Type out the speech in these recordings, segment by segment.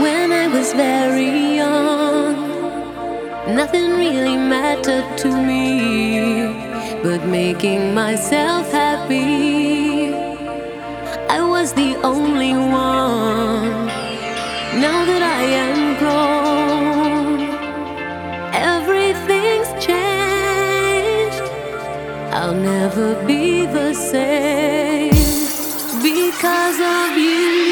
When I was very young, nothing really mattered to me but making myself happy. I was the only one. Now that I am grown, everything's changed. I'll never be the same because of you.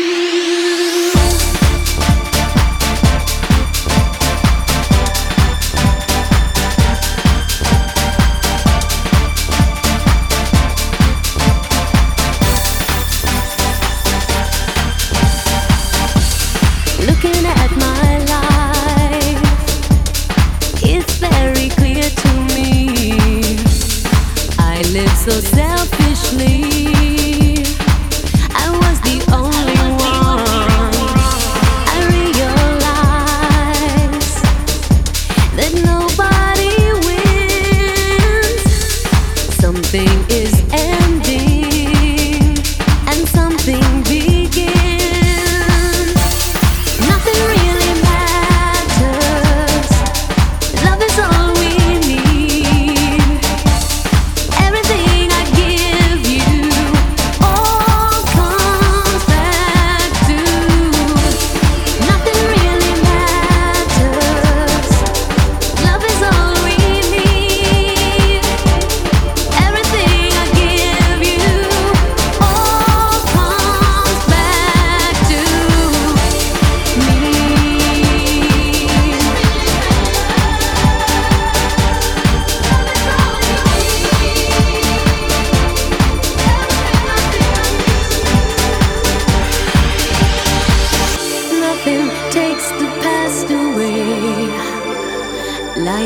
Nobody wins. Something is ending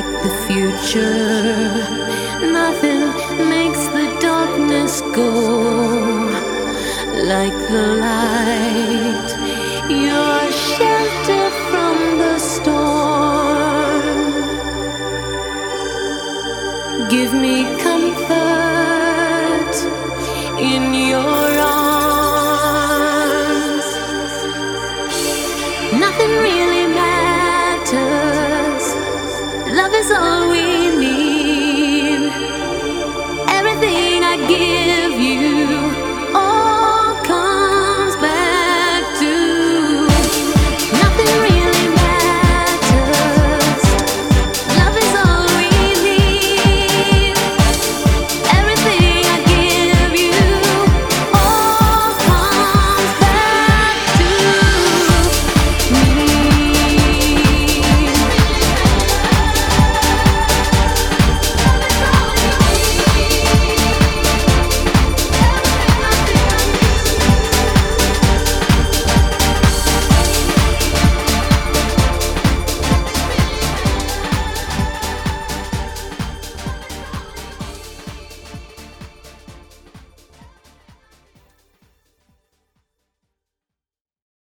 like the future. Nothing makes the darkness go like the light. Your shelter from the storm. Give me comfort in your Really